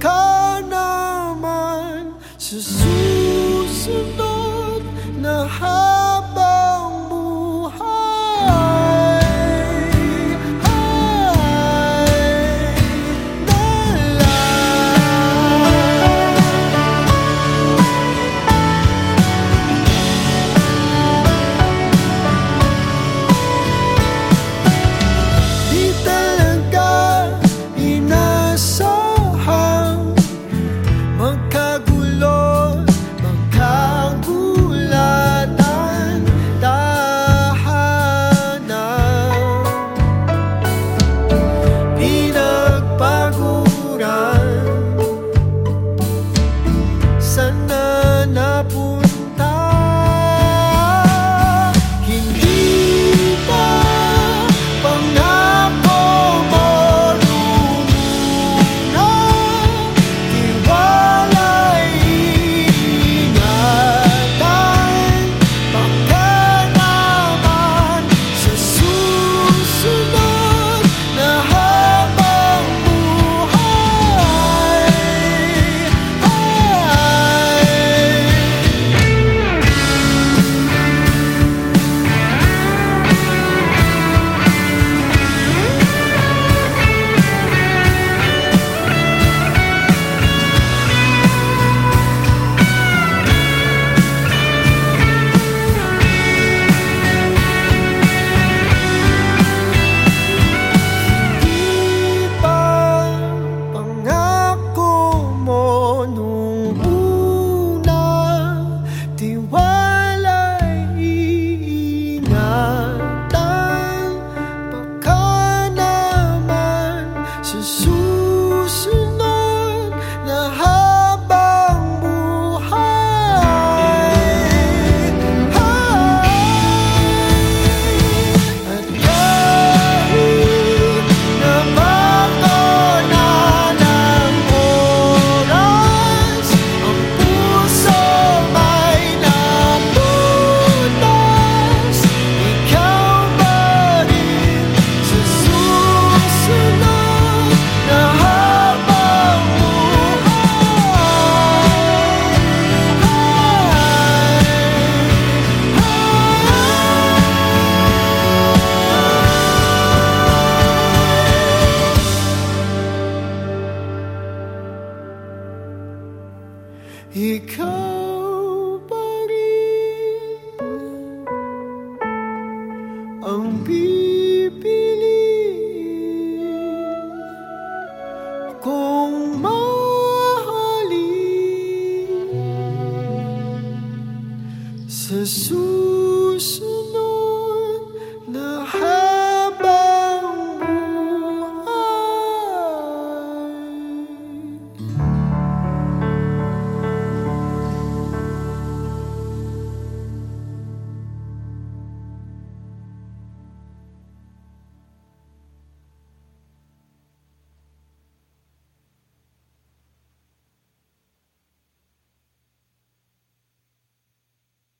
Kanaman Susan. Ikaw pa rin ang pipiliin kong mahalin sa susunod.